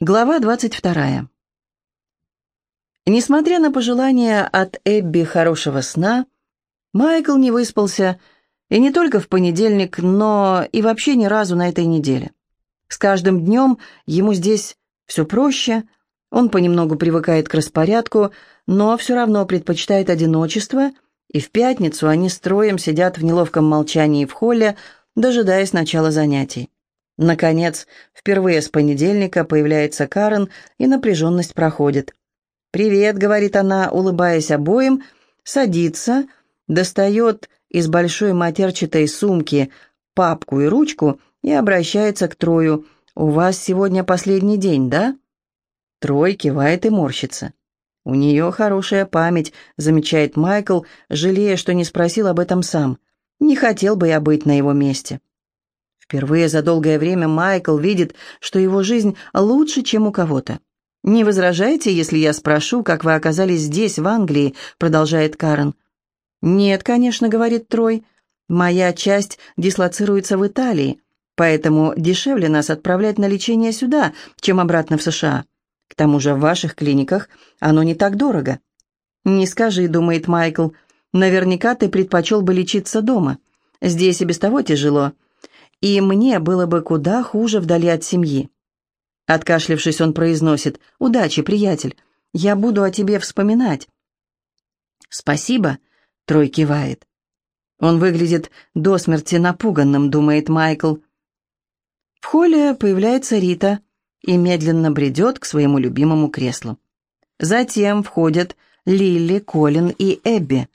Глава 22. Несмотря на пожелания от Эбби хорошего сна, Майкл не выспался, и не только в понедельник, но и вообще ни разу на этой неделе. С каждым днем ему здесь все проще, он понемногу привыкает к распорядку, но все равно предпочитает одиночество, и в пятницу они строем сидят в неловком молчании в холле, дожидаясь начала занятий. Наконец, впервые с понедельника появляется Карен, и напряженность проходит. «Привет», — говорит она, улыбаясь обоим, садится, достает из большой матерчатой сумки папку и ручку и обращается к Трою. «У вас сегодня последний день, да?» Трой кивает и морщится. «У нее хорошая память», — замечает Майкл, жалея, что не спросил об этом сам. «Не хотел бы я быть на его месте». Впервые за долгое время Майкл видит, что его жизнь лучше, чем у кого-то. «Не возражаете, если я спрошу, как вы оказались здесь, в Англии?» — продолжает Карен. «Нет, конечно», — говорит Трой. «Моя часть дислоцируется в Италии, поэтому дешевле нас отправлять на лечение сюда, чем обратно в США. К тому же в ваших клиниках оно не так дорого». «Не скажи», — думает Майкл. «Наверняка ты предпочел бы лечиться дома. Здесь и без того тяжело и мне было бы куда хуже вдали от семьи. Откашлившись, он произносит «Удачи, приятель, я буду о тебе вспоминать». «Спасибо», — Трой кивает. Он выглядит до смерти напуганным, думает Майкл. В холле появляется Рита и медленно бредет к своему любимому креслу. Затем входят Лили, Колин и Эбби.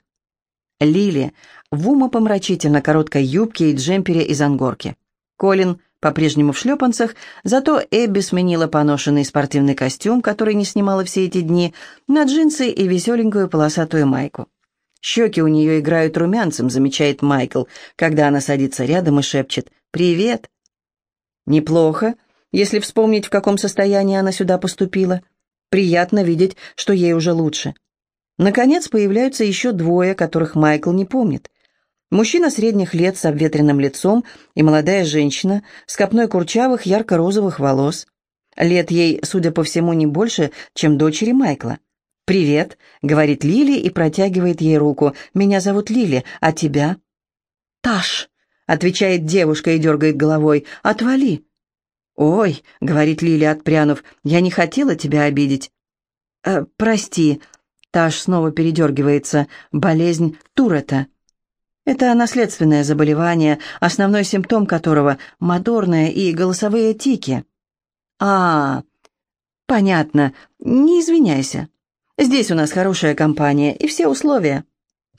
Лили в умопомрачительно короткой юбке и джемпере из ангорки. Колин по-прежнему в шлепанцах, зато Эбби сменила поношенный спортивный костюм, который не снимала все эти дни, на джинсы и веселенькую полосатую майку. Щеки у нее играют румянцем, замечает Майкл, когда она садится рядом и шепчет «Привет». Неплохо, если вспомнить, в каком состоянии она сюда поступила. Приятно видеть, что ей уже лучше. Наконец появляются еще двое, которых Майкл не помнит. Мужчина средних лет с обветренным лицом и молодая женщина с копной курчавых ярко-розовых волос. Лет ей, судя по всему, не больше, чем дочери Майкла. «Привет», — говорит Лили и протягивает ей руку. «Меня зовут Лили, а тебя?» «Таш», — отвечает девушка и дергает головой. «Отвали». «Ой», — говорит Лили, отпрянув, — «я не хотела тебя обидеть». «Э, «Прости», — Таш снова передергивается, — «болезнь Турета». Это наследственное заболевание, основной симптом которого – моторные и голосовые тики. А, понятно. Не извиняйся. Здесь у нас хорошая компания и все условия.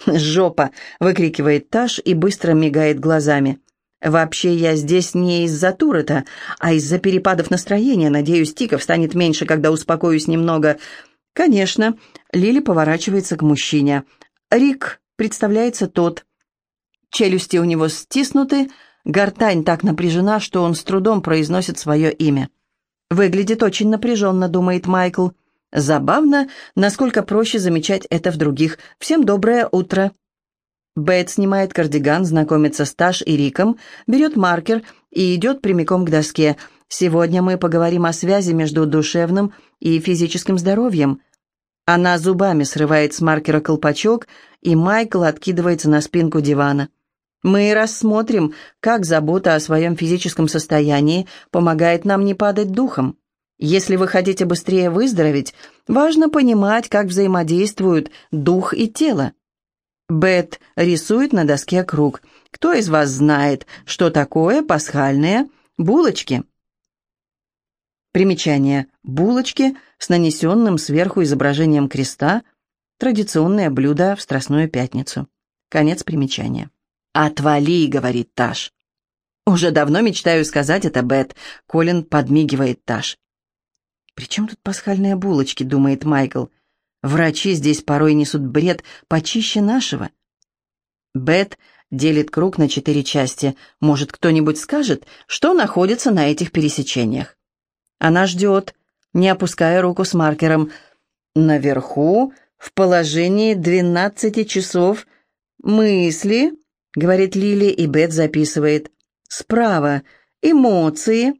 «Жопа!» — выкрикивает Таш и быстро мигает глазами. «Вообще я здесь не из-за Турета, а из-за перепадов настроения. Надеюсь, тиков станет меньше, когда успокоюсь немного». «Конечно». Лили поворачивается к мужчине. «Рик», — представляется тот. Челюсти у него стиснуты, гортань так напряжена, что он с трудом произносит свое имя. «Выглядит очень напряженно», — думает Майкл. «Забавно, насколько проще замечать это в других. Всем доброе утро». Бет снимает кардиган, знакомится с Таш и Риком, берет маркер и идет прямиком к доске. «Сегодня мы поговорим о связи между душевным и физическим здоровьем». Она зубами срывает с маркера колпачок, и Майкл откидывается на спинку дивана. Мы рассмотрим, как забота о своем физическом состоянии помогает нам не падать духом. Если вы хотите быстрее выздороветь, важно понимать, как взаимодействуют дух и тело. Бет рисует на доске круг. Кто из вас знает, что такое пасхальные булочки? Примечание. Булочки с нанесенным сверху изображением креста – традиционное блюдо в Страстную Пятницу. Конец примечания. «Отвали», — говорит Таш. «Уже давно мечтаю сказать это, Бет», — Колин подмигивает Таш. «При чем тут пасхальные булочки?» — думает Майкл. «Врачи здесь порой несут бред почище нашего». Бет делит круг на четыре части. Может, кто-нибудь скажет, что находится на этих пересечениях? Она ждет, не опуская руку с маркером. Наверху, в положении двенадцати часов, мысли, — говорит Лили, и Бет записывает. «Справа. Эмоции».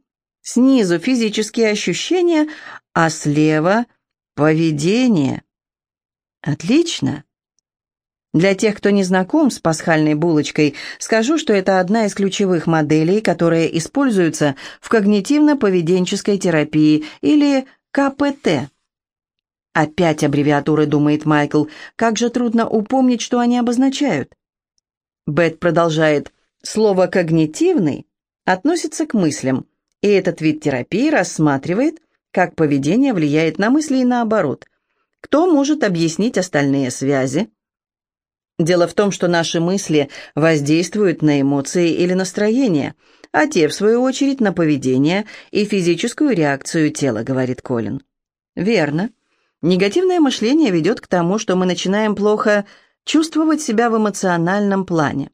Снизу физические ощущения, а слева поведение. Отлично. Для тех, кто не знаком с пасхальной булочкой, скажу, что это одна из ключевых моделей, которая используется в когнитивно-поведенческой терапии или КПТ. Опять аббревиатуры, думает Майкл. Как же трудно упомнить, что они обозначают. Бет продолжает. Слово «когнитивный» относится к мыслям, и этот вид терапии рассматривает, как поведение влияет на мысли и наоборот. Кто может объяснить остальные связи? Дело в том, что наши мысли воздействуют на эмоции или настроение, а те, в свою очередь, на поведение и физическую реакцию тела, говорит Колин. Верно. Негативное мышление ведет к тому, что мы начинаем плохо чувствовать себя в эмоциональном плане.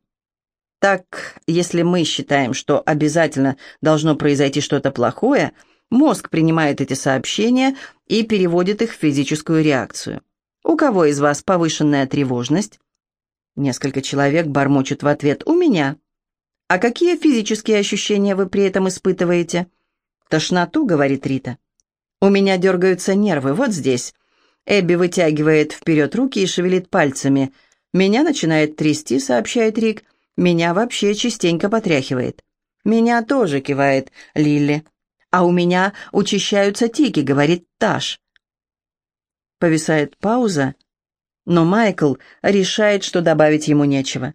Так, если мы считаем, что обязательно должно произойти что-то плохое, мозг принимает эти сообщения и переводит их в физическую реакцию. У кого из вас повышенная тревожность? Несколько человек бормочут в ответ «У меня». «А какие физические ощущения вы при этом испытываете?» «Тошноту», — говорит Рита. «У меня дергаются нервы, вот здесь». Эбби вытягивает вперед руки и шевелит пальцами. «Меня начинает трясти», — сообщает Рик. «Меня вообще частенько потряхивает». «Меня тоже», — кивает Лилли. «А у меня учащаются тики», — говорит Таш. Повисает пауза, но Майкл решает, что добавить ему нечего.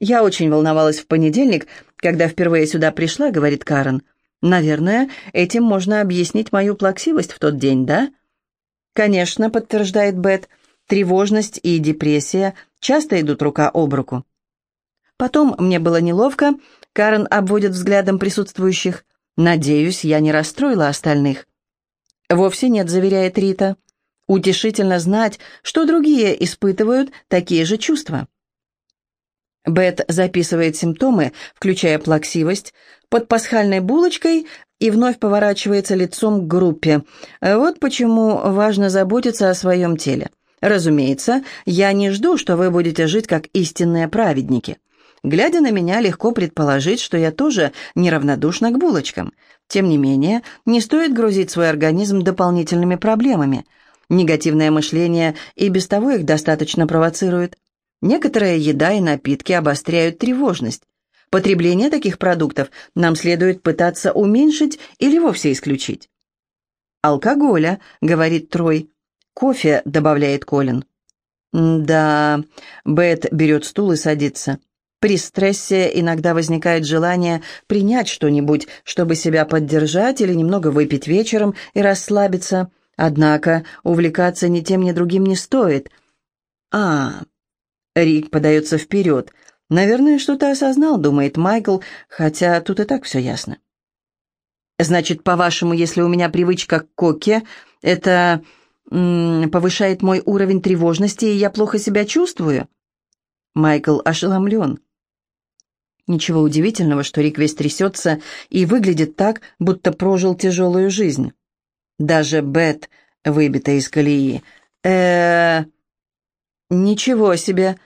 «Я очень волновалась в понедельник, когда впервые сюда пришла», — говорит Карен. «Наверное, этим можно объяснить мою плаксивость в тот день, да?» «Конечно», — подтверждает Бет, — «тревожность и депрессия часто идут рука об руку». Потом мне было неловко, Карен обводит взглядом присутствующих. «Надеюсь, я не расстроила остальных». «Вовсе нет», — заверяет Рита. Утешительно знать, что другие испытывают такие же чувства. Бет записывает симптомы, включая плаксивость, под пасхальной булочкой и вновь поворачивается лицом к группе. Вот почему важно заботиться о своем теле. Разумеется, я не жду, что вы будете жить как истинные праведники. Глядя на меня, легко предположить, что я тоже неравнодушна к булочкам. Тем не менее, не стоит грузить свой организм дополнительными проблемами – Негативное мышление и без того их достаточно провоцирует. Некоторая еда и напитки обостряют тревожность. Потребление таких продуктов нам следует пытаться уменьшить или вовсе исключить. «Алкоголя», — говорит Трой. «Кофе», — добавляет Колин. «Да...» — Бет берет стул и садится. При стрессе иногда возникает желание принять что-нибудь, чтобы себя поддержать или немного выпить вечером и расслабиться. Однако увлекаться ни тем, ни другим не стоит. А, Рик подается вперед. Наверное, что-то осознал, думает Майкл, хотя тут и так все ясно. Значит, по-вашему, если у меня привычка к коке, это повышает мой уровень тревожности, и я плохо себя чувствую? Майкл ошеломлен. Ничего удивительного, что Рик весь трясется и выглядит так, будто прожил тяжелую жизнь. Даже Бет выбита из колеи. э «Ничего себе!»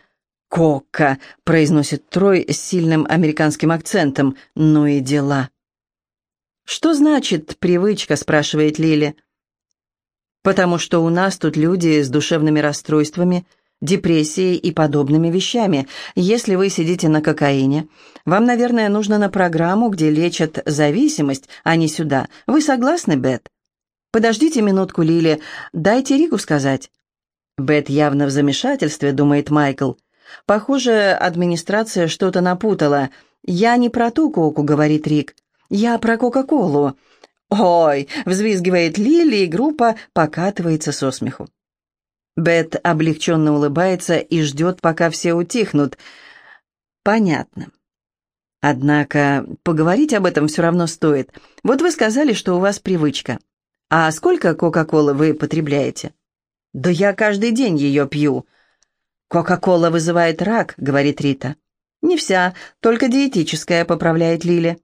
«Кока!» — произносит Трой с сильным американским акцентом. «Ну и дела!» «Что значит привычка?» — спрашивает Лили. «Потому что у нас тут люди с душевными расстройствами, депрессией и подобными вещами. Если вы сидите на кокаине, вам, наверное, нужно на программу, где лечат зависимость, а не сюда. Вы согласны, Бет?» «Подождите минутку, Лили, дайте Рику сказать». Бет явно в замешательстве, думает Майкл. «Похоже, администрация что-то напутала. Я не про ту коку», — говорит Рик. «Я про Кока-Колу». «Ой!» — взвизгивает Лили, и группа покатывается со смеху. Бет облегченно улыбается и ждет, пока все утихнут. «Понятно». Однако поговорить об этом все равно стоит. Вот вы сказали, что у вас привычка. «А сколько Кока-Колы вы потребляете?» «Да я каждый день ее пью». «Кока-Кола вызывает рак», — говорит Рита. «Не вся, только диетическая», — поправляет Лили.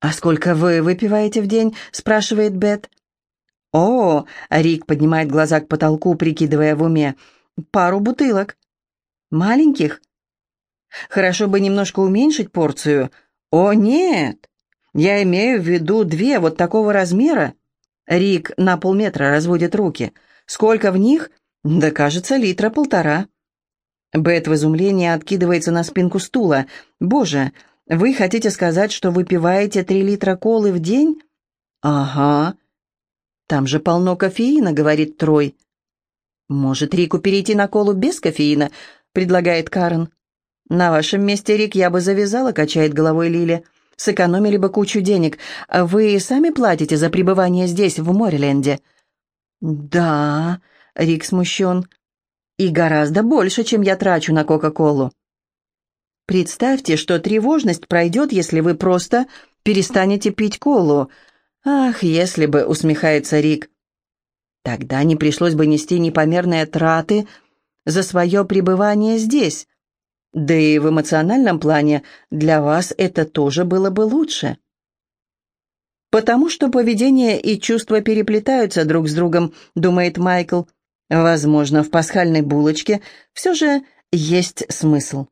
«А сколько вы выпиваете в день?» — спрашивает Бет. «О!» — Рик поднимает глаза к потолку, прикидывая в уме. «Пару бутылок». «Маленьких?» «Хорошо бы немножко уменьшить порцию». «О, нет!» Я имею в виду две вот такого размера». Рик на полметра разводит руки. «Сколько в них?» «Да, кажется, литра полтора». Бет в изумлении откидывается на спинку стула. «Боже, вы хотите сказать, что выпиваете три литра колы в день?» «Ага». «Там же полно кофеина», — говорит Трой. «Может, Рику перейти на колу без кофеина?» — предлагает Карен. «На вашем месте, Рик, я бы завязала», — качает головой Лили. «Сэкономили бы кучу денег. Вы сами платите за пребывание здесь, в Мореленде?» «Да», — Рик смущен. «И гораздо больше, чем я трачу на Кока-Колу». «Представьте, что тревожность пройдет, если вы просто перестанете пить колу». «Ах, если бы», — усмехается Рик. Тогда не пришлось бы нести непомерные траты за свое пребывание здесь. Да и в эмоциональном плане для вас это тоже было бы лучше. Потому что поведение и чувства переплетаются друг с другом, думает Майкл. Возможно, в пасхальной булочке все же есть смысл.